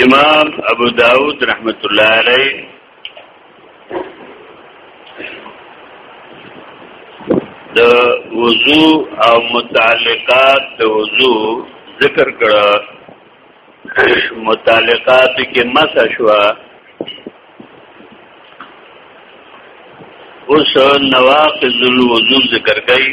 امام ابو داود رحمت الله علیه د وضو او متعلقات د وضو ذکر کړه متعلقات کې مسح شو اوس نواقض الوضو ذکر کړي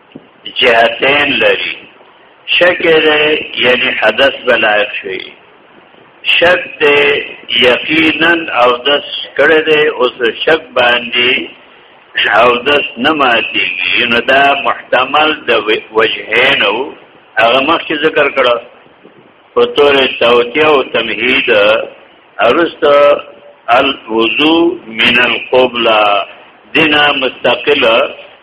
جهتین لري شک دی یعنی حدث بلایق شي شک دی یقینا او دس کړه دی اوس شک باندې او دس نه ماتيږي نو دا محتمل د وجهین او هغه مخکې ذکر کړه په تور توتیه او تمهید ارست الوضو من القبلة دنا مستقله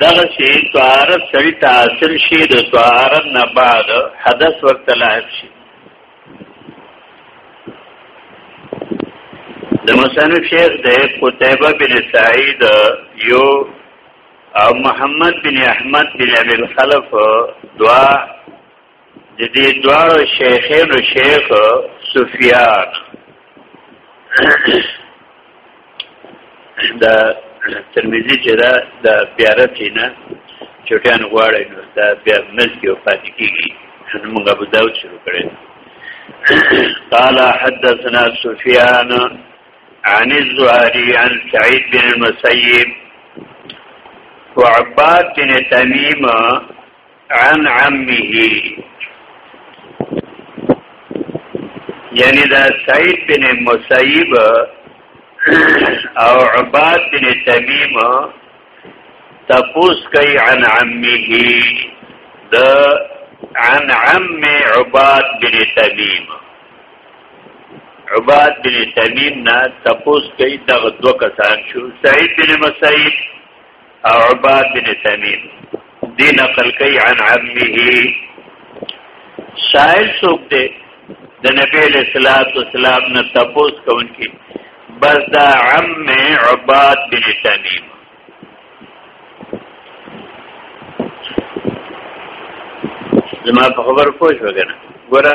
دغه شی طهارت سړی ته حاصل شي د طهارت نه بعد حدث وخت لاحق شي د مصنف شیخ د قتیبه بن سعید یو او محمد بن احمد بن ابي الخلف دوا د دې دوارو شیخینو شیخ سفیان دا ترمذی چې دا د بیارت نه چټیان غواړي نو دا بیا ملک یو پاتې کیږي نو موږ ابو داود شروع کړی قال حدثنا سفيان عن الزهري عن سعيد بن المسيب وعباد بن تميم عن عمه یعنی دا سعید بن مسیب او عباد بن تمیم تپوس کوي عن عمه د عن عم عباد بن تمیم عباد بن تمیم نه تپوس کوي دغه دوه کسان شو سعید بن مسیب او عباد بن تمیم دی نقل کوي عن عمه شاعر څوک دی د نبی له صلوات و سلام نه تپوس کوونکی بس دا عم عباد بن تمیم زما په خبر پوه شو کنه ګوره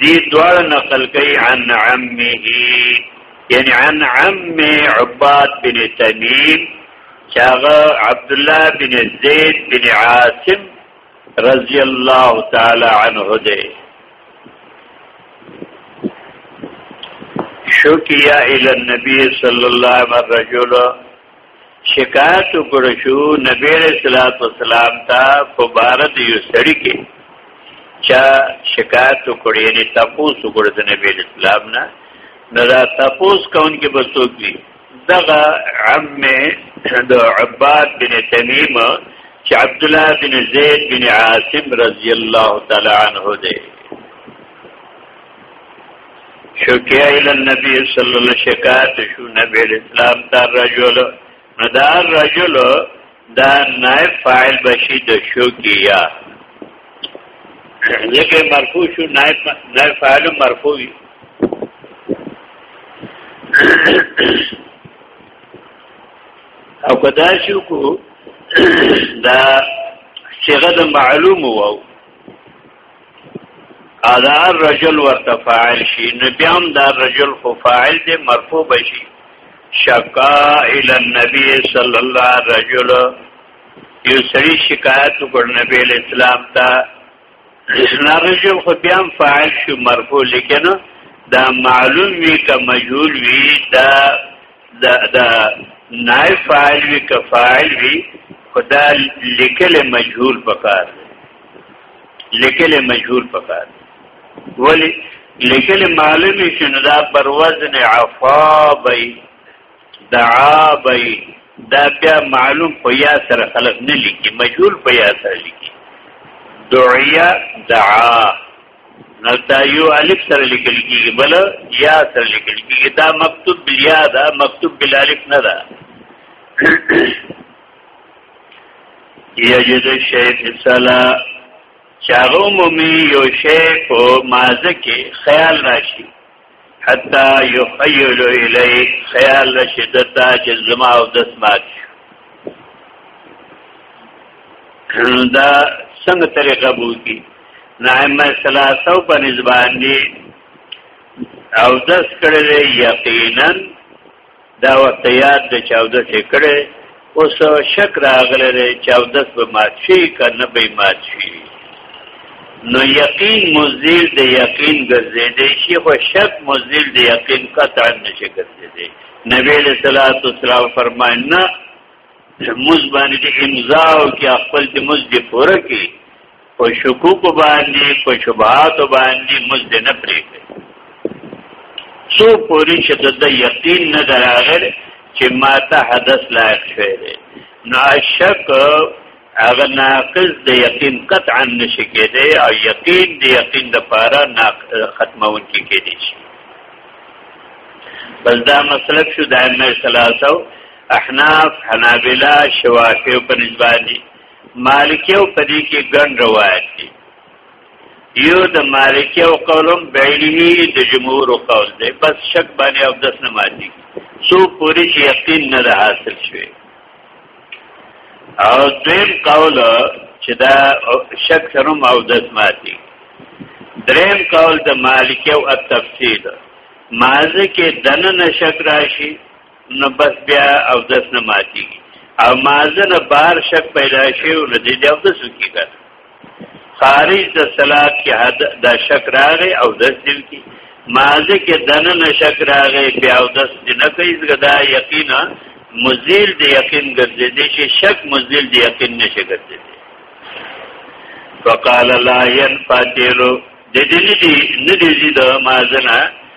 دی دوار نقل کوي عن عمه یعنی عن عم عباد بن تمیم چاغه عبد الله بن زید بن عاصم رضی الله تعالی عنه دی شکیا الی النبی صلی الله علیه وسلم شکایت وکړو شو نبی رسول الله والسلام ته په بار د یو سړی کې چا شکایت وکړي یعنی تاسو وګړو د نبی رسول الله نه نه دا تاسو کون کې بسوک دي دغه عم د عباد بن تمیم چې عبد الله بن زید بن عاصم رضی الله تعالی عنہ دی شکیا الى النبي صلی الله علیه شکایت شو نبی اسلام دا رجل دا رجل دا نائب فاعل بشی د شکیا لکه مرفوع شو نائب نائب فاعل مرفوع او کدا شو کو دا صيغه د معلوم وو ادا الرجل وتفاعل شي نبيام دا رجل خو فاعل دې مرفوع بشي شکا الى النبي صلى الله رجل یو سړي شکایت وکړ نبی اسلام ته نه رجل خو بیا فاعل شو مرفوع لیکن دا معلوم وی که مجهول وی دا دا, دا نائب فاعل وی که فاعل وی خدا لیکل مجهول پکار لیکل مجهول پکار ولی لیکل معلومی شنو دا پر وزن عفا بی دعا بی دا بیا معلوم په یا سره خلق نه لیکي مجهول په یا سره لیکي دعیا دعا نو دا یو الف سره لیکل کیږي بل یا سره لیکل کیږي دا مکتوب بیا دا مکتوب بالالف نه ده یجد شی فی صلا چاغو مومی یو شی په مازه کې خیال راشي حتا یخیل الی خیال راشي دتا چې زما او دس مات دا څنګه طریقه بوکی نائمه ثلاثه په نسبان دي او دس کړل یقینا دا وخت یاد د چاودس یې کړی اوس شک راغلی دی چاودس به مات شي که نه به مات شي نو یقین مزیل د یقین ګرځېدی شي خو شک مزیل د یقین قطعا نشي ګرځېدی نبی له صلوات والسلام فرمای نه مز باندې امضا او کې خپل د مز دی پوره کې په شکوک باندې په شبهات باندې مزد نه پرې څو پوری چې د یقین نه دراغل چې ما ته حدث لایق شوی دی نو شک هغه ناقص د یقین قطعا نشي کېدی او یقین د یقین د پاره ختمون کې کېدی شي بس دا مسلک شو د امه ثلاثه احناف حنابلہ شوافی په نسبت دي مالکی او پدی کې ګڼ روایت دي یو د مالکی او قولم بعینه د جمهور قول دی بس شک باندې او دس نه ماتي سو پوری چې یقین نه حاصل شوی او دیم قول چې دا شک سره او دس ماتي دریم قول د مالکی او التفسیر مازه کې دنه نشک راشي نو بس بیا او دس نه ماتي او مازن بار شک پیدا شي او د دې او دس کی کړ خارج د صلات کې حد د شک راغی او دس دل کی مازه کې دنه نشک راغی بیا او دس دې نه کوي زګدا یقینا مزیل د یقین ګرځي دې چې شک مزیل د یقین نشه ګرځي فقال لا ينفتلو د دې ندي ندي زیده مازنه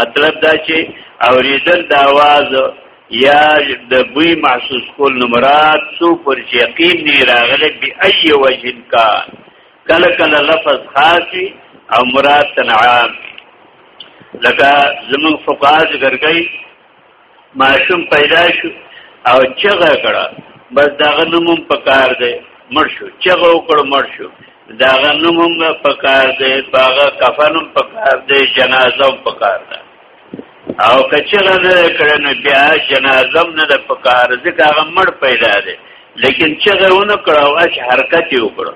مطلب دا چې اوریدل د आवाज یا د بوی محسوس کول نو مراد سو پر یقین نه راغله بی ای وجه کا کله کله لفظ خاص او مراد تنعام لکه زمون فقاز ګرګی ماشوم پیدا شو او چغه کړه بس داغه نوم په کار دی مړ شو چغه وکړ مړ شو داغه نوم په کار دی باغه کفنم په کار دی جنازه په کار ده او کچره نه کړه نو بیا جنازه نه د په کار ځکه هغه مړ پیدا دی لیکن چغه ونه کړه او اش حرکت وکړه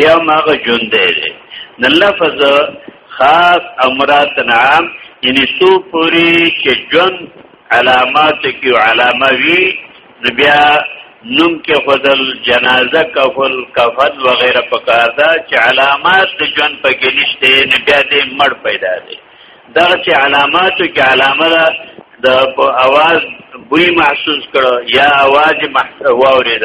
بیا ماغه ژوند دی نه لفظ خاص امرات نام یعنی سو پوری چې ژوند علامات کې علامه وی نو بیا نوم کې خدل جنازه کفل کفن وغیرہ پکار دا چې علامات د جون په کې نشته نه بیا دې مړ پیدا دي دا چې علاماتو کې علامه ده د اواز بوی محسوس کړو یا اواز محسوس واورید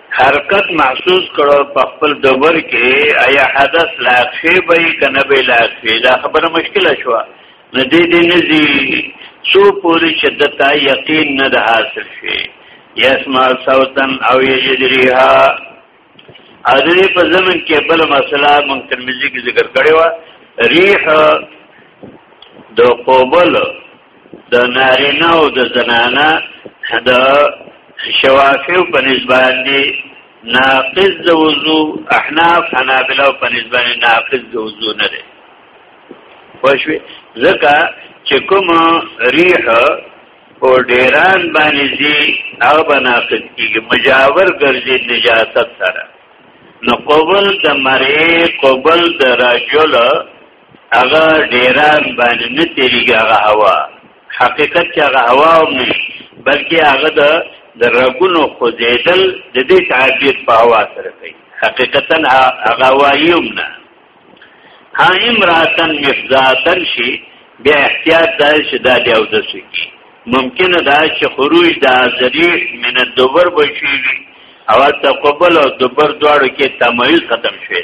حرکت محسوس کړو په خپل دبر کې آیا حدث لاق شي به کنه به لاق شي دا خبره مشکله شو نه دې دې نزي سو پوری شدت یقین نه د حاصل شي یسمع صوتن او یجد ریها اذری په زمن کې بل مسله مونږ ترمذی کې ذکر کړی و ریح د قبل د نارینه او د زنانه د شوافیو په نسبت دی ناقض د وضو احناف حنابلہ او په نسبت ناقض د وضو نه دی خوشوي ځکه چې کوم ریح او ډیران باندې دي هغه بناقض کیږي مجاور ګرځي نجاست سره نو قبل د مری قبل د رجل هغه ډیران باندې نه تیریږي هغه هوا حقیقت چې هغه هوا هم نه بلکې هغه د د رګونو خوځېدل د دې تعبیر په هوا سره کوي حقیقتا هغه هوا هم نه ها امراتن مفزاتن شي بیا احتیاط دا چې دا دی او د سکی ممکنه دا چې خروج د ازریح من الدبر بشي او تقبل او دبر دواړو کې تمایز ختم شوی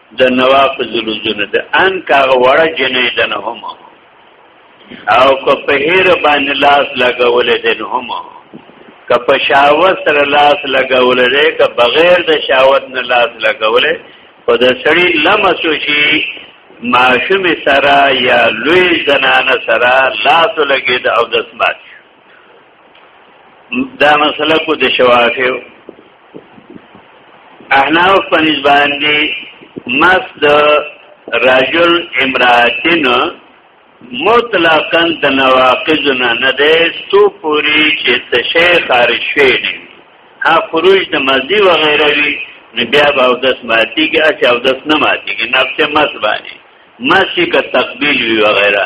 د نواقض الوجود د ان کاغه وړه جنې د نه هم او که په هیر باندې لاس لګول دي نه هم که په شاوت سره لاس لګول دي که بغیر د شاوت نه لاس لګول په د سړی لمسو شي ماشوم سره یا لوی زنانه سره لاس لګید او دسمات دا مسله کو د شوافیو احناف په نسبان دي مس د رجل امراتن مطلقاً د نواقض نه نه ده سو پوری چې تشه خارج شوی نه ها خروج د مزي و غیره وی نو بیا به او دس ماتی کې اچ او دس نه ماتی کې نفس مس باندې مسی کا تقبیل وی و غیره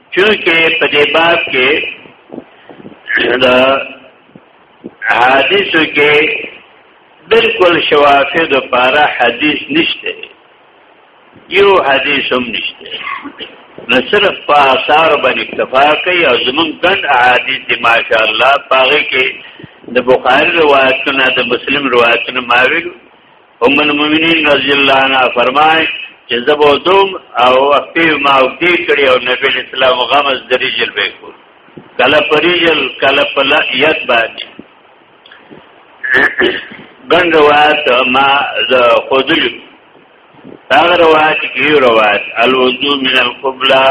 چونکه په دې باب کې د حدیثو کې بالکل شوافه د پاره حدیث نشته یو حدیث هم نشته نو صرف په آثار باندې اکتفا کوي او زمون ګڼ احادیث دي ماشاء الله پاره کې د بخاری روایتونه د مسلم روایتونه ماویل ام المؤمنین رضی الله عنها فرمای چې زبو دوم او خپل ما او دې کړي او نبی اسلام غمز دریجل به کو کله پریجل کله پلا یت باندې ګن روایت ما د خودل هغه روایت کې روایت الوضو من القبلة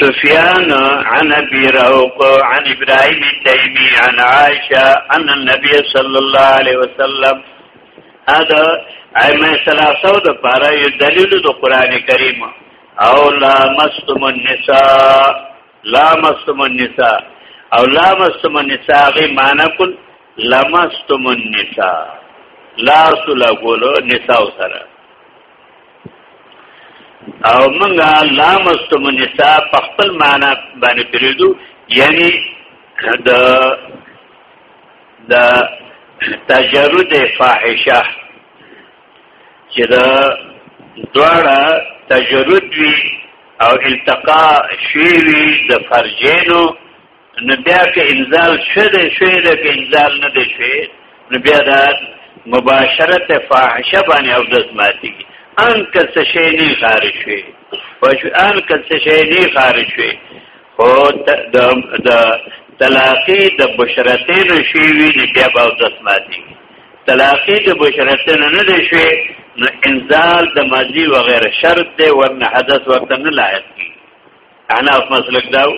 سفيان عن ابي روق عن ابراهيم التيمي عن عائشه ان النبي صلى الله عليه وسلم هذا ائمه ثلاثه د پاره یو دلیل د قران کریم او لا مستم النساء لا مستم النساء او لا مستم النساء غي معنا کول لمستم النساء لا سلا ګولو نساء سره او منګه لا مستم النساء په خپل معنا باندې پریدو یعنی د د تجرد فاحشه چې دا دواړه تجرد وی او التقا شوی د فرجینو نو بیا که انزال شوه دی شوه دی که انزال نه دی شوه نو بیا دا مباشرت فاحشه باندې او دس ماتي ان که څه شی نه خارج شوه واجب ان که څه شی نه خارج شوه خو د د تلاقی د بشرتین شی وی نه بیا او دس ماتي تلاقی د بشرتین نه دی شوه نو انزال د ماضی وغیرہ شرط دی ورنه حدث ورته نه لایق کی احناف مسلک داو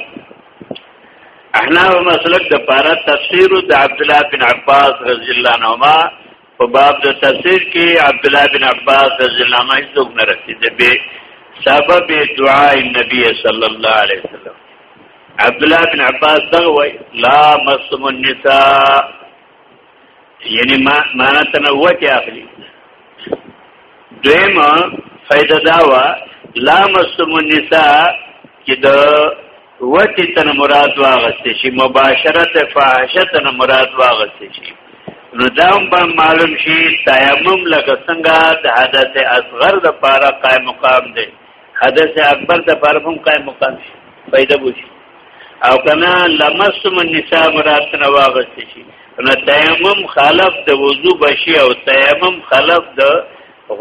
احناف مسلک د پاره تفسیر د عبد الله بن عباس رضی الله عنهما په باب د تفسیر کې عبد الله بن عباس رضی الله عنه څوک نه رسید به سبب دعاء النبي صلی الله علیه وسلم عبد الله بن عباس دغه وای لا مسم النساء یعنی ما معنا تنوع کې اخلي دویم فائدہ دا وا لا مسم النساء چې د وتی تن مراد واغست شي مباشرت فاحشت نه مراد واغست شي نو دا هم به معلوم شي تیمم لکه څنګه د حدث اصغر د پاره قائم مقام دی حدث اکبر د پاره هم قائم مقام شي پیدا وشي او کنا لمسم النساء مراد نه واغست شي نو تیمم خلف د وضو بشي او تیمم خلف د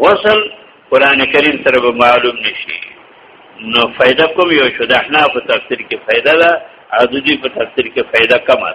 غسل قران کریم سره به معلوم نشي نو فائدہ کوم یو شو د احناف تفسیر کې فائدہ ده او د دې په تفسیر کې فائدہ کم ده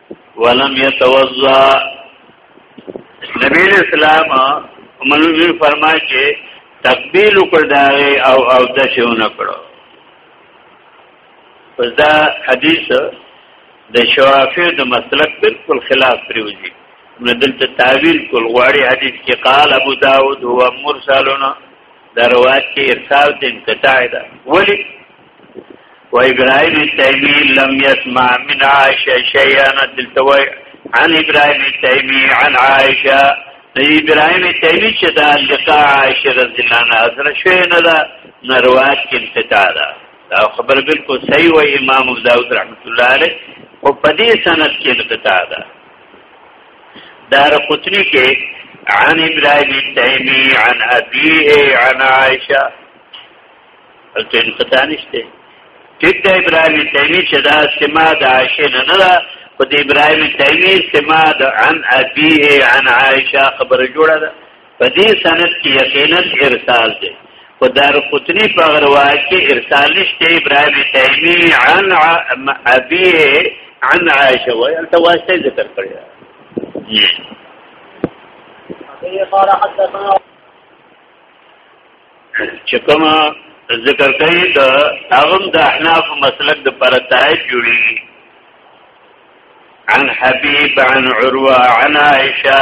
ولم يتوضا نبی اسلام منوی فرمای چې تقبیل وکړ دا او او د شونه کړو پس دا حدیث د شوافی د مسلک بالکل خلاف پریوزی نو دلته تعویل کول غواړي حدیث کې قال ابو داود هو مرسلنا دا روایت کې ارسال ته انقطاع ده ولی و ابراهيم التيمي لم يسمع من عائشه شيئا دلتوي عن ابراهيم التيمي عن عائشه ابراهيم التيمي چې دا لقاء عائشه رضی الله عنها سره شوی نه دا نه روایت کې انقطاع ده دا خبر بالکل صحیح و امام ابو داود رحمت الله علیه او په دې سند کې انقطاع ده دار قطنی کې عن ابراهيم تيمي عن ابيه عن عائشه البته انقطاع نشته ټیک د ابراهيم تيمي چې دا سما د عائشه نه نه ده خو د ابراهيم تيمي سما د عن ابيه عن عائشه خبره جوړه ده په دې سند کې یقینا ارسال دی خو دار قطنی په روایت کې ارسال نشته ابراهیم تیمی عن ابيه عن عائشه وانت واسطه ذکر کړی قال حدثنا چې کوم ذکر کوي دا هغه د احناف مسلک د پر تای جوړي عن حبيب عن عروه عن عائشه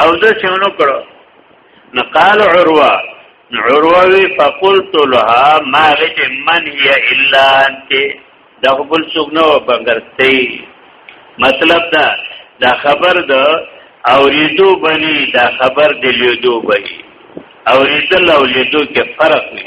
او د څونو کړو نو قال عروه عروه وی فقلت لها ما غت من هي الا انت دا خپل څوک نو بغرتي مطلب دا دا خبر دا اوریدو بنی دا خبر دلیدو بنی اوریدل او لیدو کې فرق وي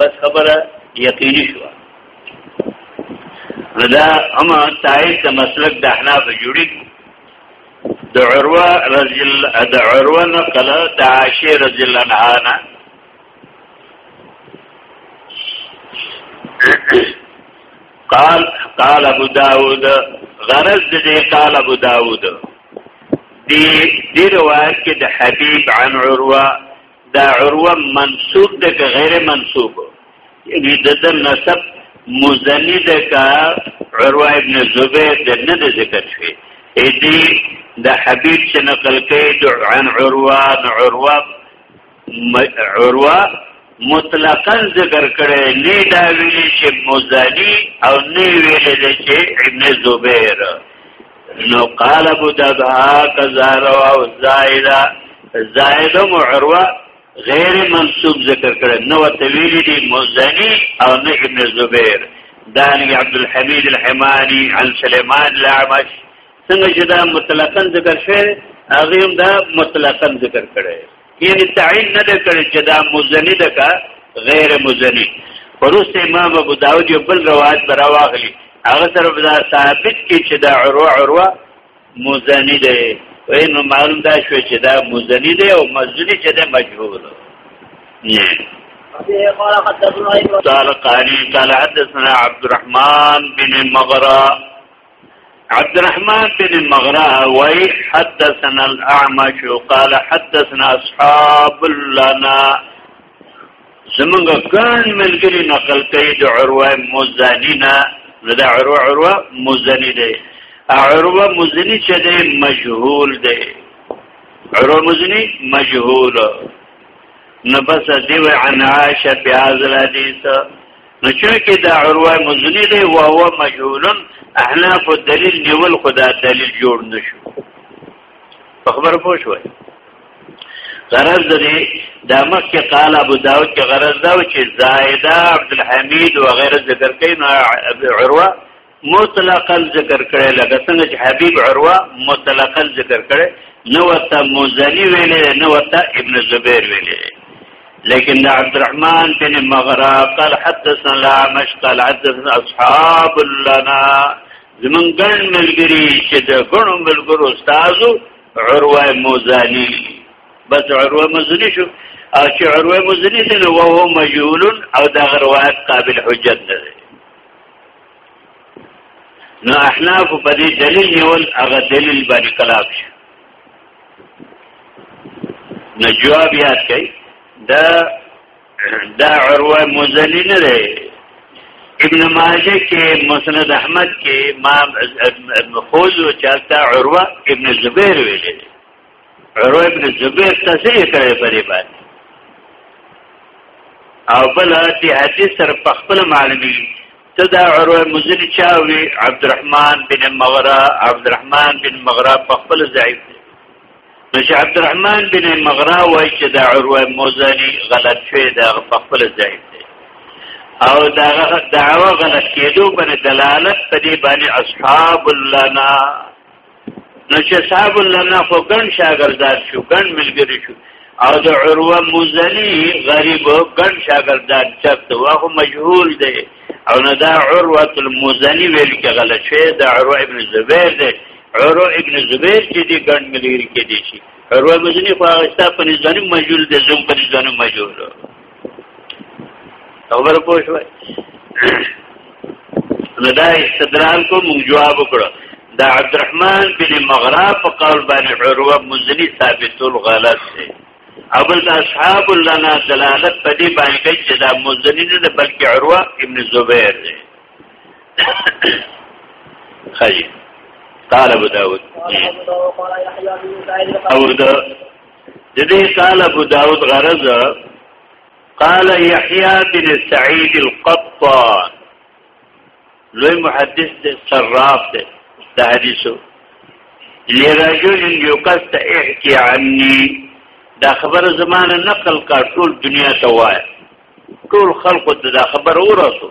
بس خبره یقیني شو دا هم تایید د مسلک د احناف جوړی د عروه رضی الله د عروه نقل د عائشه رضی الله عنها قال قال ابو داود غرض دې قال ابو داود دې دې روایت کې د حبيب عن عروه دا عروه منصوب ده که غیر منصوب یعنی د د نسب مزنی ده که عروه ابن زبیر ده نه ده ذکر شوی ایدی د حبیب چې نقل کوي د عن عروه د عروه عروه مطلقا ذکر کړي نه دا ویلي چې مزنی او نه ویلي چې ابن زبیر نو قال ابو دبها کذا روا زائده زائده معروه غیر منصوب ذکر کړه نو طویل دی مزنی او نه ابن زبیر دانی عبد الحمید الحمانی عن سلیمان الاعمش څنګه چې دا مطلقاً ذکر شوی هغه هم دا مطلقاً ذکر کړی یعنی تعین نه ده کړی چې دا مزنی ده که غیر مزنی پروست امام ابو داود یو بل روایت برا واغلی هغه سره به دا ثابت کی چې دا عروه عروه مزنی ده وینو معلوم دا شو چې دا مزنی ده او مزنی چې ده مجهول ده قال قال حدثنا عبد الرحمن بن مغرى عبد الرحمن بن مغرا وای حدثنا الاعمش قال حدثنا اصحاب لنا زمونږ ګان ملګری نقل کوي د عروه مزنینا دا عروه عروه مزنی دی عروه مزنی چې دی مجهول دی عروه مزنی مجهول نبس دیو عن عائشه بهذا الحديث نو چونکه دا عروه مزنی دی او هو مجهولن احناف دلیل نیول خدا دلیل جوړ نشو په خبره پوه شوئ غرض دې دا مکه قال ابو داود کې غرض دا و چې زائده عبد الحمید و غیره ذکر کین عروه مطلقاً ذکر کړي لکه څنګه چې حبيب عروه مطلقاً ذکر کړي نو ورته مزني ویلې نو ورته ابن زبير ویلې لیکن دا عبد الرحمن بن مغرا قال حدثنا لا مشقل حدثنا اصحاب لنا زمون ګڼ ملګری چې د ګڼو ملګرو استادو عروه مزني بس عروه مزني شو او چې عروه مزني دی نو وو مجهول او دا غروات قابل حجت نه دی نو احناف په دې دلیل نیول هغه دلیل باندې کلاب شي نو جواب یاد کړئ دا دا عروه مزلی نه دی ابن ماجه کې مسند احمد کې امام خوز او چالتا عروه ابن زبیر ویل عروه ابن زبیر تصریح کړی په دې باندې او بل دې حدیث سره په خپل معلومی ته دا عروه مزنی چاوي عبدالرحمن بن مغرا عبدالرحمن بن مغرا په خپل ضعیف دی نشه عبدالرحمن بن مغرا وایي چې دا عروه مزنی غلط شوی دا په خپل ضعیف دی او دا دعوه غلط کېدو باندې دلالت په دې باندې اصحاب لنا نو چې صاحب لنا خو ګن شاګردان شو ګن ملګری شو او د عروه مزنی غریب ګن شاګردان چرته واخو مجهول دی او نه دا عروه المزنی ویل کې غلط شوی دا عروه ابن زبیر دی عروه ابن زبیر چې دی ګن ملګری کې دی شي عروه مزنی خو هغه ستا په نظر مجهول دی زم په نظر مجهول خبر پوه شوي نو دا استدلال کو موږ جواب وکړو دا عبدالرحمن بن مغرا په قول باندې عروه مزنی ثابت الغلط دی اول د اصحاب لنا دلالت په دې باندې کوي چې دا مزنی نه بلکې عروه ابن زبیر دی خیر قال ابو داود او دا د دې قال ابو داود غرض قال يحيى بن سعيد القطان لوی محدث دی صراف دی د حدیثو لرجل یقصد احکی عني دا خبر زمانه نقل کا ټول دنیا ته وای ټول خلق ته دا خبر ورسو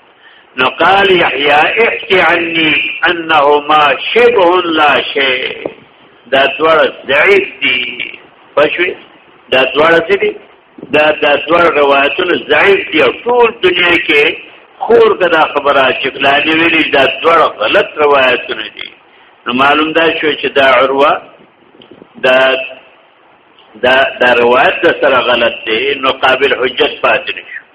نو قال يحيى احكي عني انهما شبه لا شيء دا دوړ ضعیف دي پښوی دا دوړ څه دي دا دا دوړ روایتونه ضعیف دي ټول دنیا کې خور کدا خبره چې بلانی ویلي دا دوړ غلط روایتونه دي نو معلوم دا شو چې دا عروه دا دا دا روایت سره غلط دی نو قابل حجت پاتې نشو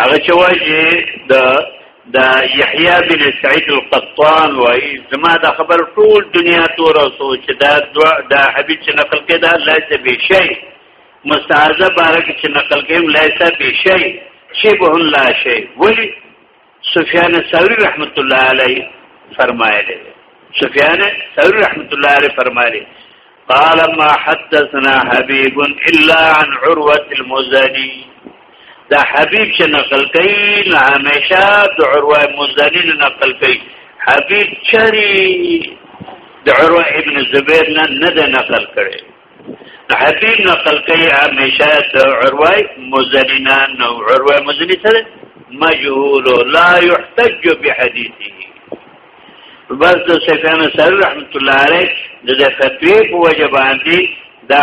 هغه چې وایي د د یحیی بن سعید القطان وایي زما د خبر ټول دنیا تور او سوچ دا دوا دا حبیب چې نقل کې دا لایس به شي مستعذب بارک چې نقل کې هم لایس به شي شی به لا شي ولی سفیان ثوری رحمت الله علیه فرمایلی سفیان ثوری رحمت الله علیه فرمایلی قال ما حدثنا حبيب الا عن عروه المزني دا حبيب چې نقل کوي نه همیشه د عروه المزني نقل کوي حبيب چری د عروه ابن زبير نه نه نقل کړي حبيب نقل کوي همیشه د عروه مزني نه نو عروه مزني سره مجهول لا يحتج بحديثه بس د سفیان سر رحمت الله علیه د د فتوی په وجه باندې دا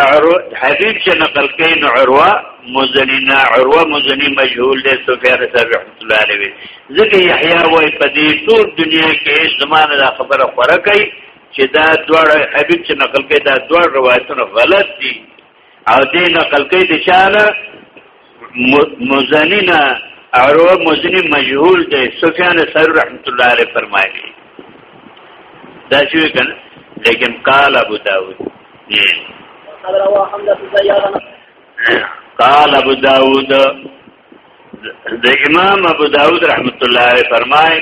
حبیب چې نقل کین عروه مزنینا عروه مزنی مجهول دی سفیان سر رحمت الله علیه ځکه یحیی وای په دې ټول دنیا کې زمانه دا خبره خوره کوي چې دا دوړ حبیب چې نقل کوي دا دوړ روایتونه غلط دي او دې نقل کوي د چانه مزنینا اور وہ مزنی مجهول دی سفیان ثوری رحمت الله علیه فرمایلی دا شوی کنه لیکن قال ابو داود قال ابو داود د امام ابو داود رحمت الله علیه فرمای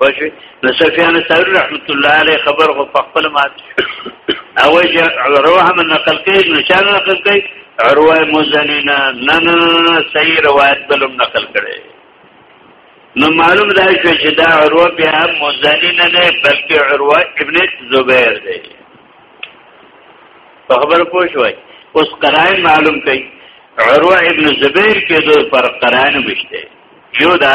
پښې نو سفیان ثوری رحمت الله علیه خبر خو په خپل مات او چې رواه من نقل کوي نو شان نقل کوي عروه مزنینا نه نه نه صحیح روایت بلم نقل کړي نو معلوم ده چې دا عروه بیا مزنینا نه بلکې عروه ابن زبیر دی په خبر پوه شوي اوس قرائن معلوم کړي عروه ابن زبیر کې دوه پر قرائن وشته یو دا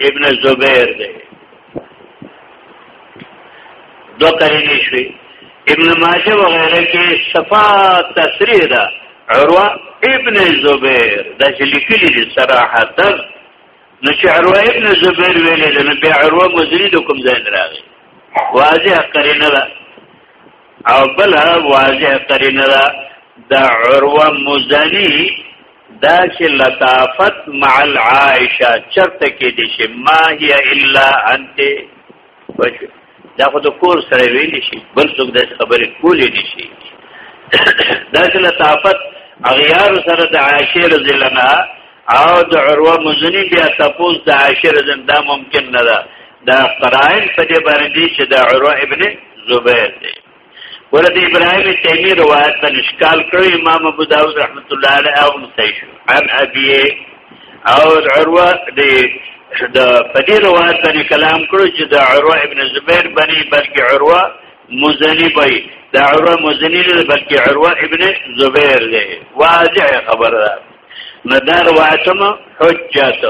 ابن زبیر دی دو قرینی شوی ابن ماجه و غیره کې صفا تصریح ده عروه ابن زبیر د لیکلی دي صراحت نو چې عروه ابن زبیر ویلې ده نو بیا عروه مزری د کوم ځای راغی واضح قرینه ده او بل واضح قرینه ده د عروه مزنی دا چې لطافت مع العائشه چرته کې دي چې ما هي الا انت وشو دا خو د کور سره ویل شي بل څوک د خبرې کولې دي شي دا چې لطافت اغیار سره د عائشه رضی الله عنها او د عروه مزنی بیا تاسو د عائشه رضی الله ممکن نه ده دا قرائن په دې باندې چې د عروه ابن زبیر دی ورته ابراهيم تيمي روایت ته نشکال کړو امام ابو داود رحمت الله علیه او مصیح عن ابي او عروه د د پدې روایت باندې کلام کړو چې د عروه ابن زبیر بني بلکې عروه مزنی بای د عروه مزنی نه بلکې عروه ابن زبیر دی واضح خبره ده ندار واتم حجت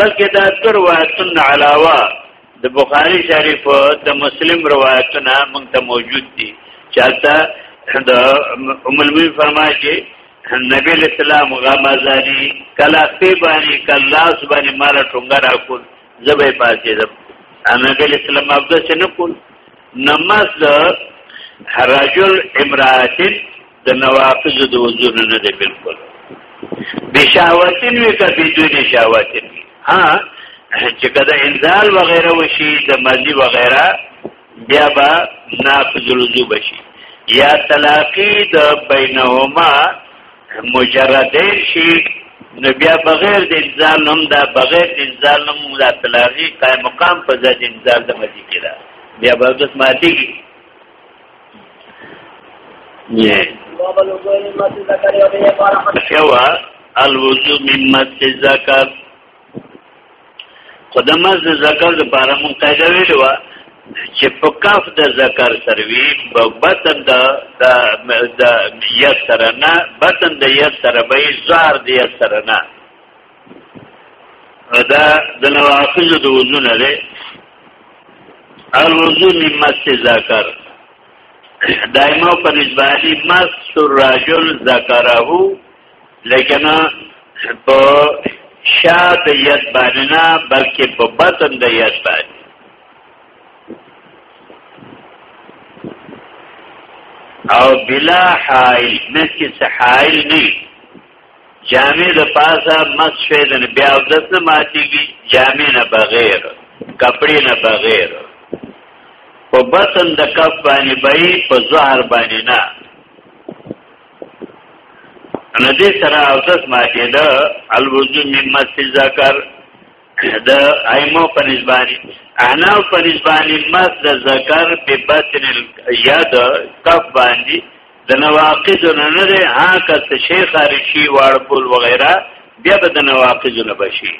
بلکې دا تر واتن علاوه د بخاری شریف د مسلم روایتونه موږ ته موجود دي چاته د ام المؤمنین فرمایي نبی اسلام غمزانی کلا سی باندې کلا سبحانه مال ټنګ را کول زبې پاتې ده نبی اسلام عبد څخه نه کول نماز رجل امراتن د نواقض د وضو نه نه دی بالکل بشاوتن وی که بدون شاوتن وی ها چې کله انزال وغیرہ وشي د مزي وغیرہ بیا با ناقض الوضو بشي یا تلاقی د بینهما مجردین شي نو بیا بغیر د انزال هم دا بغیر د انزال هم دا تلاقی قائم مقام په ځای د انزال د مزي کې دا بیا به قسماتي نه شوا الوضو من مس زکات قدمه د زکات لپاره مونږ قاعده ویلو چې په کاف د ذکر سروي په بطن د د یسرنا بطن د یسر به زار د یسرنا دا د نوافل د وضو نه دی الوضو من مس ذکر دایمو پر اجباری مس الرجل ذکره لیکن په شاد یت باندې نه بلکې په بطن د یت باندې او بلا حائل مس کې حائل نه جامع د پاسه مس شوی د بیا او دس نه ماتیږي جامع نه بغیر کپڑے نه بغیر په بطن د کف باندې بای په ظهر باندې نه ندی سره او دس ماتیده الوضو مما ذکر د ائمه په نسبانی انا په نسبانی مس د ذکر په باطن یاد کف باندې د نواقض نه نه ده ها کس شیخ ارشی واړپول وغیرہ بیا به د نواقض نه بشي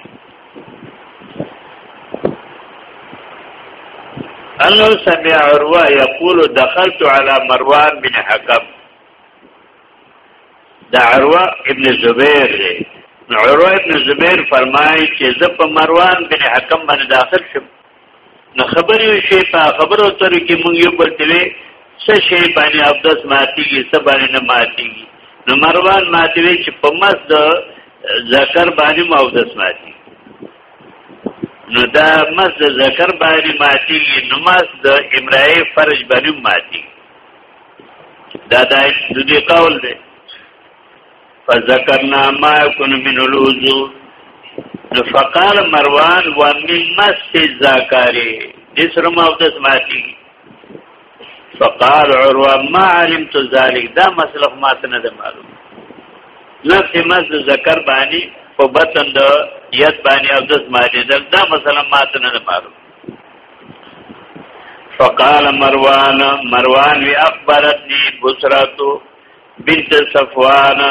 انه سمع عروه یقول دخلت على مروان بن حکم د عروه ابن زبیر دی عروه ابن زبیر فرمایي چې زه په مروان بن حکم باندې داخل شم نو خبرې شي په خبرو تر کې مونږ یو بل دی څه شي باندې عبدس ماتيږي څه باندې نه ماتيږي نو مروان ماتوي چې په مس د ذکر باندې مودس ماتي نو دا مس د ذکر باندې ماتيږي نو مس د امرای فرج باندې ماتيږي دا دایش د دې قول دی فذكرنا ما يكون من الوضوء فقال مروان ومن مس الذكاري جسر ما ودس ماتي فقال عروه ما علمت ذلك دا مسله ما تنه معلوم نفس مس ذکر باندې په بطن د یت باندې او دس ماتي دا مسله ما تنه معلوم فقال مروان مروان وی اخبرتنی بسرتو بنت صفوان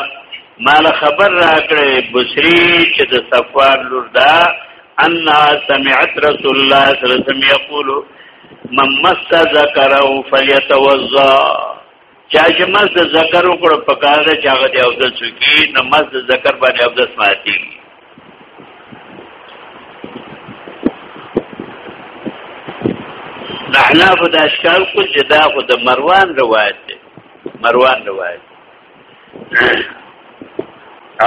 مال خبر راکړې بصری چې د صفوان لور دا ان سمعت رسول الله صلی الله علیه وسلم یقول من مس ذکره فلیتوضا چا چې مز د ذکر وکړ په کار چې هغه دی او د سکی نو مز د ذکر باندې او د سماعتي نحنا په داشکال کو چې دا خو د مروان روایت دی مروان روایت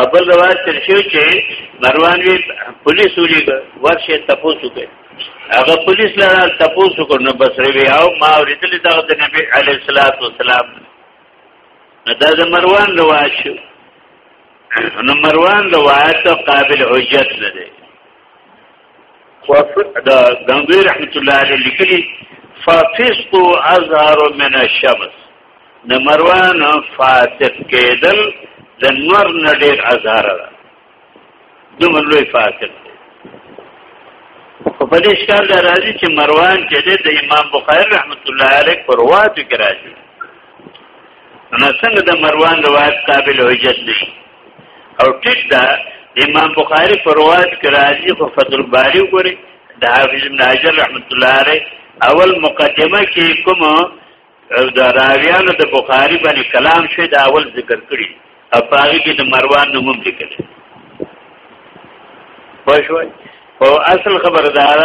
اول روایت تر شو چې مروان وی پولیس ولې ورشه تپوسو کوي هغه پولیس لاره تاسو کو نو بصری وی او ما ورېدل دا د نبی علی الصلات والسلام دا د مروان روایت شو نو مروان روایت قابل حجت نه دی خو دا غنگوی رحمت الله علیه لیکلی فافست اظهر من الشمس د مروان فاسق کېدل د نور نډیر اظهر ده دومره لوی فاسق دی خو په دې ښکار دا راځي چې مروان چې دی د امام بخاری رحمت الله علیه پر رواتو کې راځي نو څنګه د مروان روایت قابل حجت دی او ټیټ دا امام بخاری پر روایت کې راځي خو فتح الباری وګوري د حافظ ابن حجر رحمت الله علیه اول مقدمه کې کوم او د راویانو د بخاری باندې کلام شوی دا اول ذکر کړی او پاغي کې د مروان نوم هم لیکل پښوی او اصل خبردار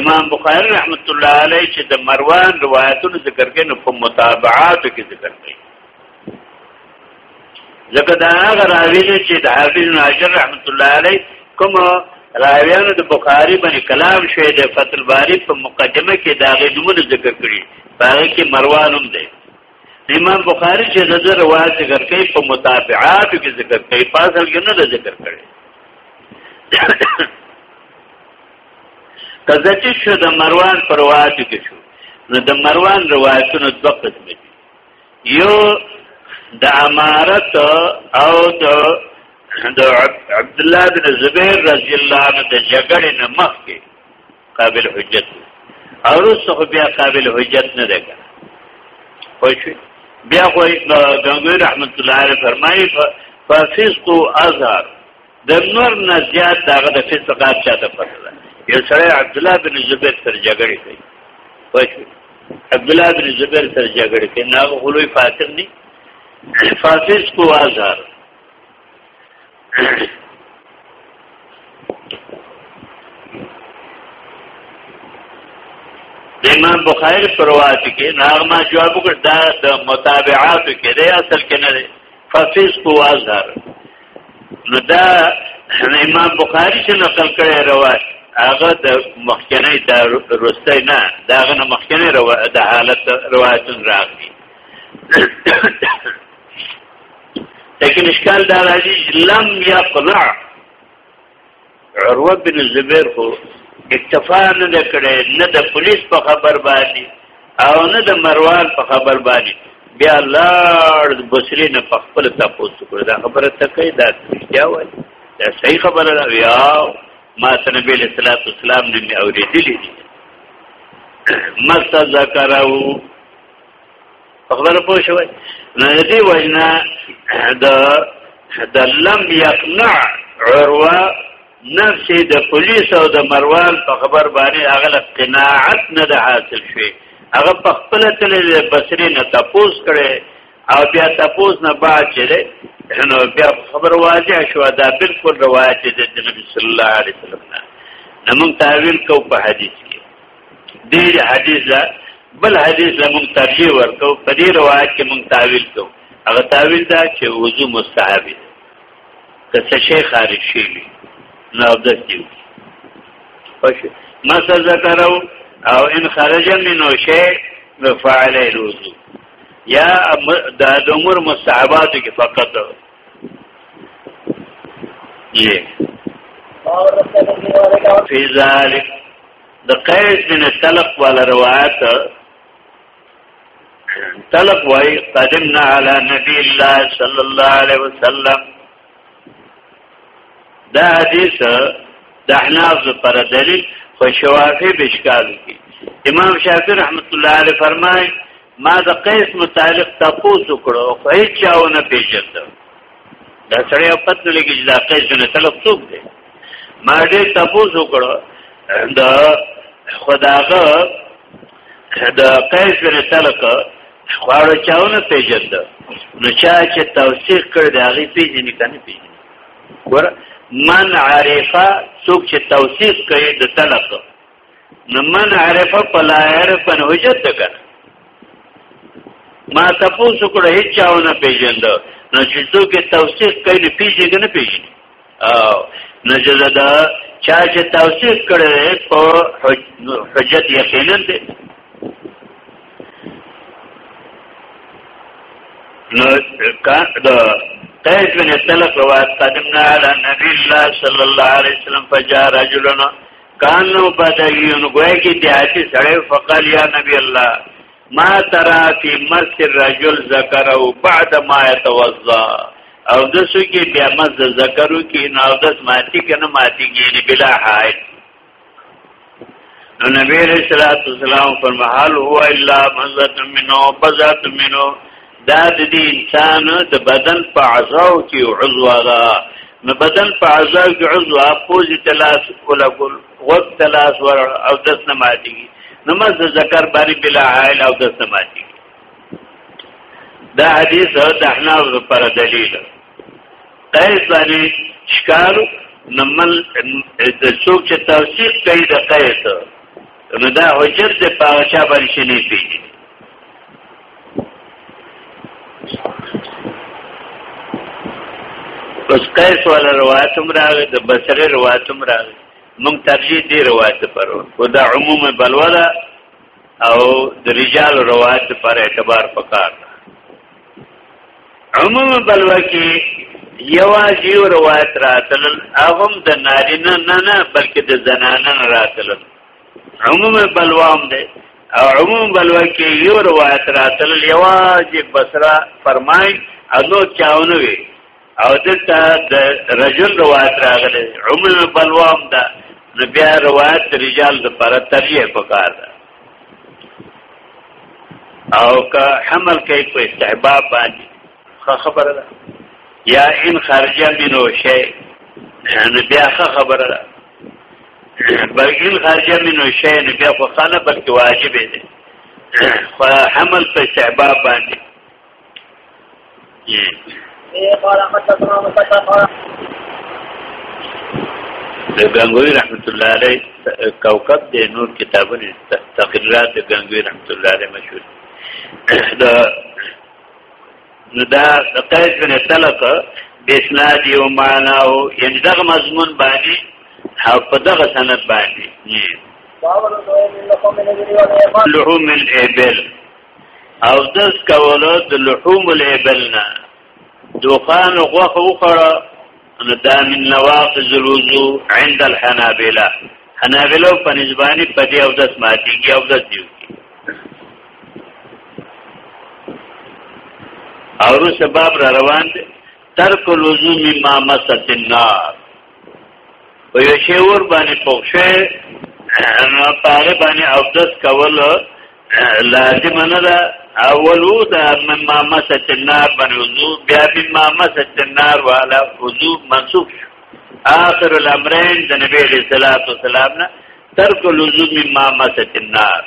امام بخاری رحمت الله علیه چې د مروان روایتونو ذکر کړي نو په متابعات کې ذکر کړي ځکه دا هغه راوی دی چې د حافظ بن حجر رحمت الله علیه کوم راویانو د بخاری باندې کلام شوی دی فتح الباری په مقدمه کې دا غي نمونه ذکر کړي هغه کې مروان هم دی امام بخاری چې د زر روایت ذکر کوي په متابعات کې ذکر کوي په اصل کې نه ذکر کړي کزه چې شو د مروان پر روایت کې شو نو د مروان روایتونو دوه قسم دي یو د امارت او د د عبد الله بن زبیر رضی الله عنه د جګړې نه مخکې قابل حجت او رسو بیا قابل حجت نه دی خوښ بیا خو غنگوی رحمت الله علیه فرمایي ففسق اظهر د نور نه زیات داغه د فسق غاب چاته پته ده یو سره عبد الله بن زبیر سره جګړه کوي وایي عبد الله بن زبیر سره جګړه کوي نه غلوی فاطم دی فاسس کو آزار د امام بخاری پر روایت کې ناغما جواب وکړ دا د متابعات کې دی اصل کې نه دی ففسق و اظهر نو دا امام بخاری چې نقل کړی روایت هغه د مخکنی د رسته نه دا غنه مخکنی روایت د حالت روایت راغلی لیکن اشکال دا راځي لم یقنع عروه بن زبیر خو اکتفا نه ده کړې نه د پولیس په خبر باندې او نه د مروان په خبر باندې بیا لاړ د بصری نه په خپل تاسو کړ دا خبره تکي دا رښتیا وایي دا صحیح خبره ده بیا ما نبی علیہ الصلوۃ والسلام نه اوریدلې دي مست ذکرو خبره پوه شوي نو دې وینا د د لم یقنع عروه نفس د پولیس او د مروان په خبر باندې هغه قناعت نه ده حاصل شوی هغه په خپل تل بصری نه تپوس کړي او بیا تپوس نه بعد چې نو بیا خبر واضح شو دا بالکل روایت دی د نبی صلی الله علیه وسلم نه موږ تعویل کو په حدیث دې حدیث لا بل حدیث لا مونږ ترجیح ورکو په دې روایت کې مونږ تعویل کو هغه تعویل دا چې وضو مستحب دی که څه شي خارج شي نو عبادت دی پښه ما څه ذکرو او ان خرج منه شي فعل الوضو یا د امور مستحبات کې فقط یې فی ذلک د قیس بن تلق والا روایت تلق وای قدمنا علی نبی الله صلی الله علیه وسلم دا حدیث د احناف پر دلیل خو شوافی بشکال کی امام شافعی رحمت الله علیه فرمای ما د قیس متعلق تاسو کړو خو هیڅ چاونه پیژندم دا سړی په پتن لګی چې دا قیس نه تلق څوک دی ما دې تاسو کړو دا خداغه دا قیس بن تلق خواړه چاونه پیژند نو چا چې توثیق کړ دی هغه پیژنې کنه پیژنې ګور من عارفه څوک چې توثیق کوي د تلق نمن عرف پلا عرف بن حجت کړه ما تاسو کړه هیڅ چاونه پیژند نو چې څوک توثیق کوي نه پیژني نه پیژني او نو چې دا چا چې توثیق کړي په حجت یقینا دي نو کا دا قیس بن تلق روایت قدمنا علی نبی الله صلی الله علیه وسلم فجاء رجلنا کانو بدویون گویا کی دیاتی سڑے فقال یا نبی اللہ ما ترا فی مس الرجل ذکرو بعد ما یتوضا او دسو کی بیا مس ذکرو کی نو دس ماتی کنه ماتی گیری بلا حائل نو نبی علیہ الصلوۃ والسلام فرمحال هو الا مزت منو بزت منو دا د دې انسان د بدن په اعضاو کې عضو را نو بدن په اعضاو کې عضو پوز تلاس کولا کول وقت تلاس ور او دس نه ماتي نو مز ذکر باندې بلا حائل او دس نه ماتي دا حدیث د احناف پر دلیل قیس باندې شکار نمل د څوک چې توثیق کوي د قیس نو دا حجت د پاچا باندې شنی پیږي اوس قیس ولا روایت هم راغی د بصری روایت هم راغی مونږ ترجیح دی روایت پرو او دا عموم بلوا ده او د رجال روایت پر اعتبار پکار عموم بلوا کې یوازې روایت راتلل هغه د نارینه نه نه بلکې د زنانه راتلل عموم بلوام دی او عموم بلوا کې یو روایت راتل یواجب بصره فرمای انو چاونه وی او دلته د رجل روایت راغلی عموم بلوام دا نو بیا روایت رجال د پر تریه پکار ده او که حمل کوي په استحباب باندې خبره ده یا ان خرج منو شی نو بیا خبره ده بلکې ان خرج منو شی نو بیا خو خانه بلکې واجب دی خو حمل په استحباب باندې د غنگوی رحمت الله علیه کوكب د نور کتابونه تقریرات د غنگوی رحمت الله علیه مشهور دا نو دا د قیس بن طلق د اسناد یو معنا او یعنی دغه مضمون باندې او په دغه سند باندې لحوم الابل او دس کولو د لحوم الابل نه دوخان غوخه وخړه نو دا من نواقض الوضو عند الحنابلة حنابلو په نسبانی په دې او داس ماتيږي او داس دیو او رو سبب را روان دي ترک الوضو مما مست النار و یو شی ور باندې پوښه نو پاره باندې او داس کول لازم نه ده اولو دا مما مسجد النار بن وضو بیا مما مسجد النار والا وضو منصوب آخر الامرین د نبی علیہ الصلوۃ والسلام نه ترک الوضو مما مسجد النار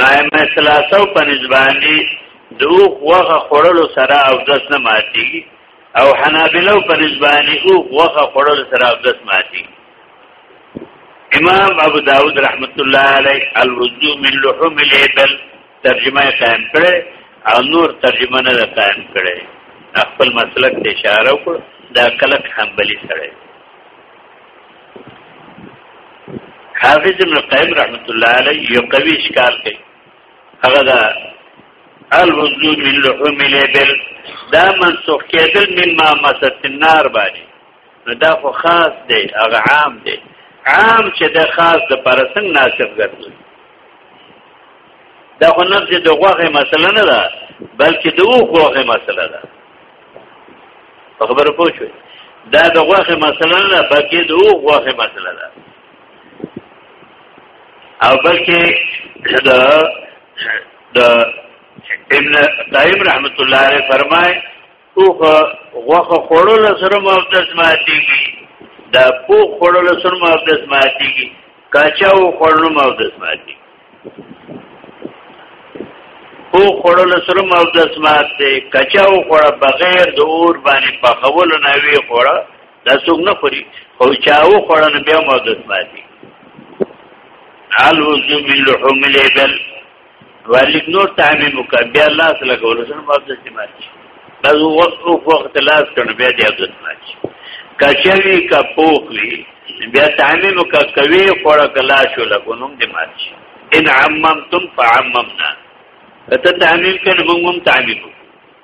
نائم ثلاثه په نسبانی دوه وغه خورلو سره او دس نه ماتي او حنابلو په نسبانی او وخه خړل سره عبدس ماتي امام ابو داود رحمت الله علی الوجو من لحوم الابل ترجمه قائم کړي او نور ترجمه نه قائم کړي خپل مسلک ته اشاره وکړه دا کلک حنبلی سره حافظ ابن قیم رحمت الله علیه یو قوی اشکال کوي هغه دا الوزو من لحوم الابل دا منسوخ کېدل مما مست النار باندې نو دا خو خاص دی هغه عام دی عام چې د خاص د پر څنګه ناسب ګرځي دا خو نفس د غوغه مسله نه ده بلکې د غوغه مسله ده خبره پوه شئ دا د غوخه مسله نه بلکې د غوخه مسله ده او بلکې د د ابن قیم رحمت الله علیه فرمای او غوخه خړول سره مقدس ماتيږي دا پو خړول سره مقدس ماتيږي کاچا او خړنو مقدس ماتيږي پو خړول سره مقدس ماته کاچا او خړ بغیر د اور باندې په خول نه وی خړه دا څوک نه خوري او چا و خوړل بیا مودت باندې الو ذبی لحوم الابل والد نور تعمیم وکړ بیا لاس لګول سره مودت استعمال شي بس وخت وخت لاس کړ بیا دې عادت ماشي کچوي کا پوخلی بیا تعمیم کا کوي خوړه کلا شو لګونم دې ماشي ان عممتم فعممنا ته تعمیم کړه موږ هم تعمیم وکړو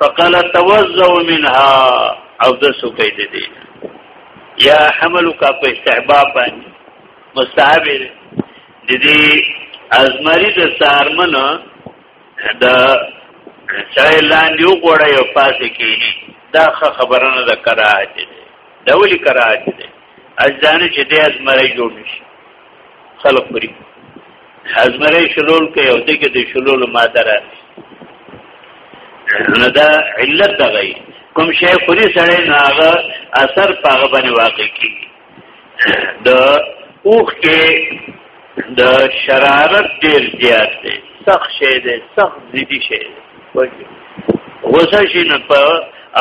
فقال توزع منها او د سوکې دې دي یا حمل کا په استحباب باندې مستحب دې دې ازمری د سارمن د چای لاندې وګړی او پاسې کېږي دا خبره نه ده کراهت ده دا ولي کراهت ده اځانه چې دې ازمری جوړ شي خلق مري ازمره شلول کوي او دغه د شلول ماده راځي نه دا علت دغه کوم شی خوري سره نه هغه اثر پاغه باندې واقع کیږي د اوخ کې د شرارت ډیر زیات دی سخت شی دی سخت زیدي شی دی غوسه شي نه په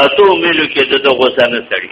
اتو ملو کې د غوسه نه سړي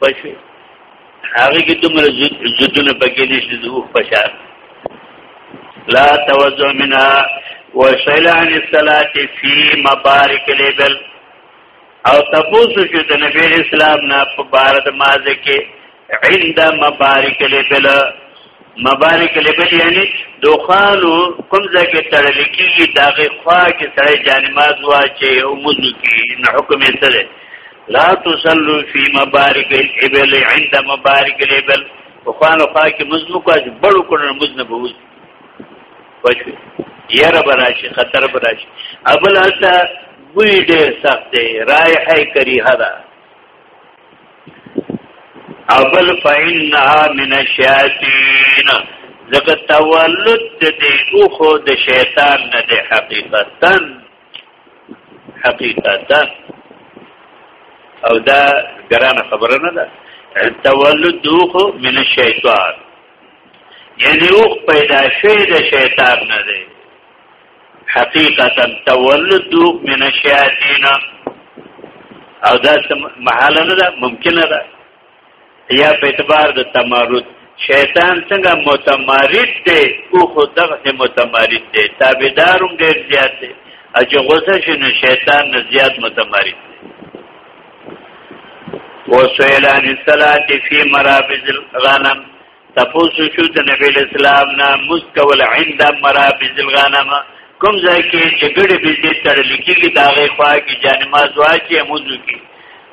پښې هغه کې دومره زدونه پکې نشته د اوخ پشار لا توجه منا وشلان الصلاه فی مبارک لیبل او تاسو چې د نبی اسلام نه په بار د مازه کې عند مبارک لیبل مبارک لبل یعنی دوخانو کوم ځای کې تړل کېږي دا غي خوا کې سړی جانماز واچي او مزو کې نه حکم یې سره لا تصلوا فی مبارک الابل عند مبارک الابل وخانو خوا کې مزو کو چې بړو کړه مزنه بوز پښې یاره براشي خطر براشي ابل حتا بوی ډېر سخت دی رائحه کریه ده اول فإنها من الشیاطین ځکه تولد د دې اوخو د شیطان نه دی حقیقتا حقیقتا او دا ګران خبره نه ده تولد دوخو من الشیطان یعنی اوخ پیدا شوی د شیطان نه دی حقیقتا تولدو من الشیاطین او دا محال نه ده ممکن ده یا په اعتبار د تمرد شیطان څنګه متمرد دی او خو دغه متمرد دی تابعدارم ډیر زیات دی اجه غوسه شنو شیطان نه زیات متمرد دی وسویلان الصلاه فی مرابض الغنم تپوسو شو د نبی اسلام نه مستول عند مرابز الغنم کوم ځای کې چې ګډه بيزې تړل کېږي دا غي خوا کې جانماز واچي موضوع کې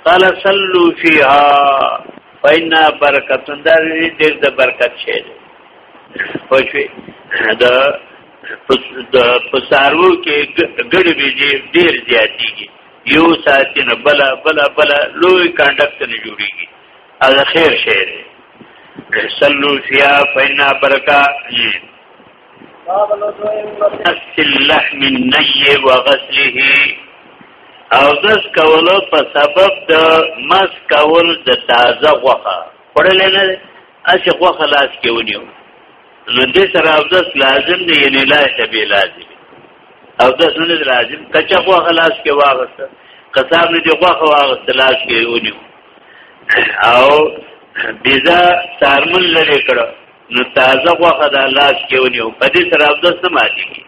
قال صلوا فيها فإن برکت اندر دې د برکت شه خوشوي دا د پسارو کې ګډه بيزې ډېر زیاتېږي یو ساتنه بلا بلا بلا لوی کانډکټ نه جوړيږي اغه خیر شه صلو فیا فینا برکا الله من نی و غسله او دس کولو په سبب د مس کول د تازه غوخه خړل نه اسی غوخه لاس کې ونیو نو دې سره او دس لازم دی یعنی لا شبی لازم او دس نه لازم کچا غوخه لاس کې واغسته قصاب نه دی غوخه واغسته لاس کې ونیو او بیزا سارمن لري کړو نو تازه غوخه د الله کې ونیو په دې سره عبد سماجی کی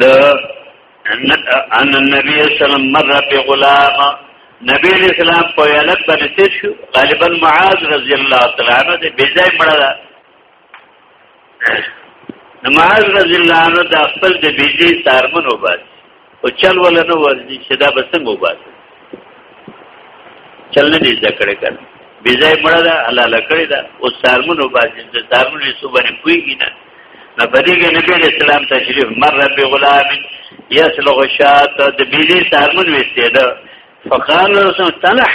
د ان النبي سلام مر په غلام نبی اسلام په یلت باندې شو غالبا معاذ رضی الله تعالی عنہ دې بیزای مړه نماز رضی الله عنه د خپل د بیجی سارمن وباس او چل ولا نه ورځي چې دا بسنګ وباس چل نه دې ذکر کړ بیزای مړه دا الله لکړی دا او سارمن وباس د سارمن یې صبح نه کوي نه نه پدې کې نبی رسول الله تشریف مر رب غلام یسلغ شات د بیجی سارمن وستې ده فقال رسول تنح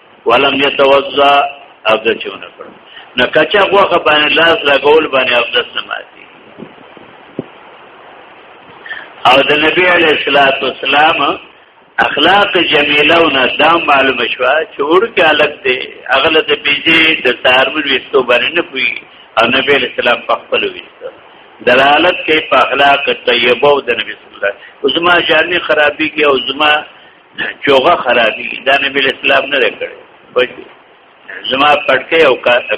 ولم يتوضا او د چونه کړ نو کچا غوخه باندې لاس لګول باندې او د سماتي او د نبی علی الصلاه والسلام اخلاق جمیله او نظام معلوم شوا چې ورکه الګ دی اغله د بیجی د تارمن وستو باندې نه پوي او نبی علی السلام په خپل وستو دلالت کوي په اخلاق طیبه او د نبی صلی الله علیه وسلم زما جامع خرابي کې او زما چوغه خرابي دا نبی اسلام نه کړی بچو زما پټکي او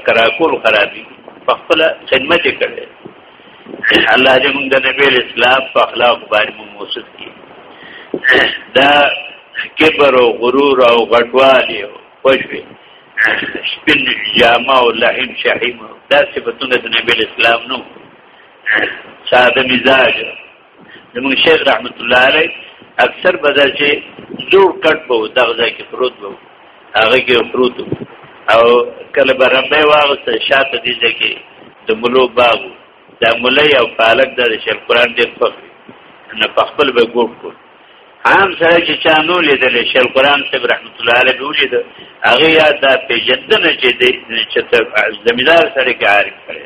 کراکول خرابي په خپل خدمت کړي الله دې موږ د نبی اسلام په اخلاق باندې موږ موصف کړي دا کبر او غرور او غټوالي او خوشوي سپین جامه او لحیم شحیم دا صفتونه د نبی اسلام نو ساده مزاج زموږ شیخ رحمت الله علی اکثر بدل چې جوړ کټ به دغه ځای کې پروت وو هغه کې پروت او کله برمبه واغسته شاته دي ځکه د ملو باغ د ملي او پالک د شیخ قران ډېر فخر نه پخپل به ګوټ کو عام سره چې چا نو لیدل شیخ قران صاحب رحمت الله علیه به ولید هغه یاد د پیجندنه چې د چتر زمیدار سره کې عارف کړي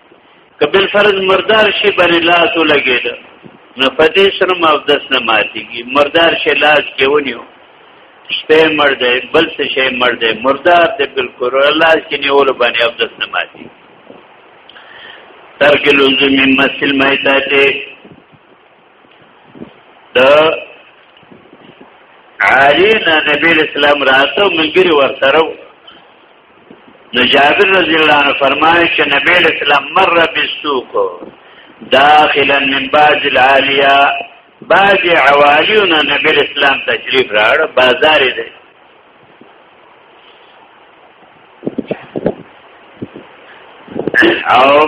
کبل فرض مردار شي باندې لاس ولګید نو په دې سره مقدس نه ماتيږي مردار شي لاس کې ونیو شپه مړ دی بل څه شي مړ دی مردار دی بالکل لاس کې نیول باندې مقدس نه ماتي ترک لزوم مسل مایتاته د عالینا نبی اسلام راته ملګری ورسره نو جابر رضی الله عنه فرمایي چې نبی اسلام مر بسوق داخلا من باج العالیه باج عوالیونه نبی اسلام تشریف راړ بازار دی او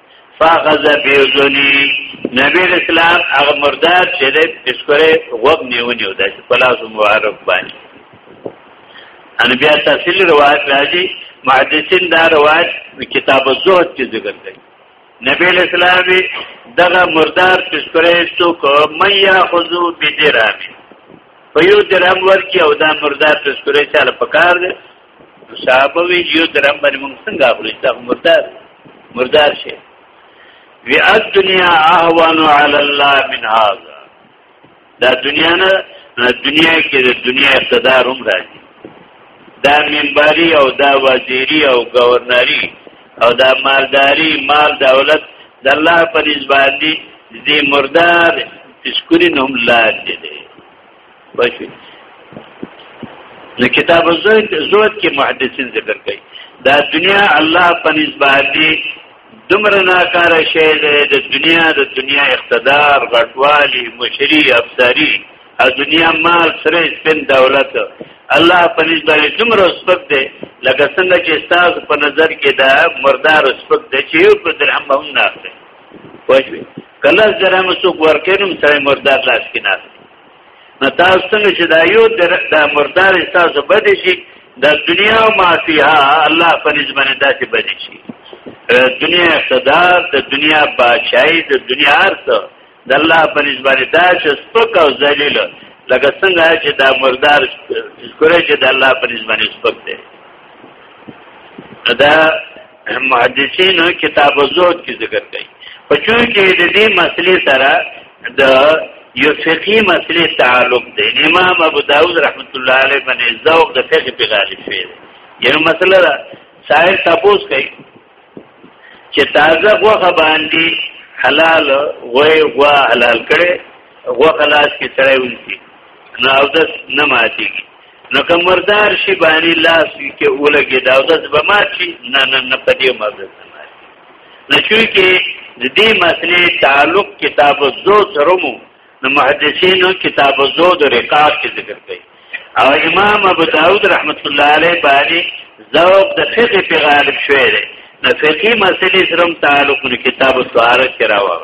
فاخذ بیوزنی نبی اسلام هغه مردار چې د اسکره غوب نیونیو د پلاس مبارک باندې ان بیا تفصیل روایت راځي محدثین دا روایت کتاب الزهد کې ذکر کړي نبی اسلام دغه مردار اسکره څوک میا خذو بدرامه په یو درام ورکی او دا مردار تذکره چاله پکار دی صحابه وی یو درم باندې موږ څنګه اخلو دا مردار مردار شي وی الدنيا اهون على الله من هذا دا دنیا نه دنیا کې د دنیا اقتدار هم راځي دا منبري او دا وزيري او گورنري او دا مالداري مال دولت د الله په نسبت دي دې مردار اسکورین هم لاندې دي بشي نو کتاب الزهد زهد کې محدثین ذکر کوي دا دنیا الله په نسبت دي دمر ناکاره شی دی د دنیا د دنیا اقتدار غټوالی مشری افسری او دنیا مال سره سپین دولت الله په نسبت باندې دومره سپک دی لکه څنګه چې تاسو په نظر کې دا مردار سپک دی چې یو په درهم هم نه اخلي پښوی کله زره مسوک ورکینم سره مردار لاس کې نه نه تاسو څنګه چې دا یو د مردار تاسو بد شي د دنیا او ما فيها الله په نسبت داسې بد شي دنیا اقتدار د دنیا بادشاہي د دنیا ارث د الله په نسبت داسې سپک او ذلیل لکه څنګه چې دا مردار کوي چې د الله په نسبت سپک دی دا محدثین کتاب الزهد کې ذکر کوي په چون کې د دې مسلې سره د یو فقهي مسلې تعلق دی امام ابو داود رحمت الله علیه باندې ذوق د فقه په غالب شوی یو مسله ده سائل تاسو کوي چې تازه غوخه باندې حلال غوي غوا حلال کړي غوخه لاس کې سره ونسي نو او داس نه ماتيږي نو که مردار شي باندې لاس کې اولګي دا د زما شي نه نه نه په دې مرز نه شوي کې د دې مسلې تعلق کتاب الزهد سره مو نو محدثینو کتاب الزهد رقاب کې ذکر کړي او امام ابو داود رحمت الله علیه باندې ذوق د فقه په غالب شوی دی د فقهي مسلې سره تعلق کتاب الطهارت کې راوړل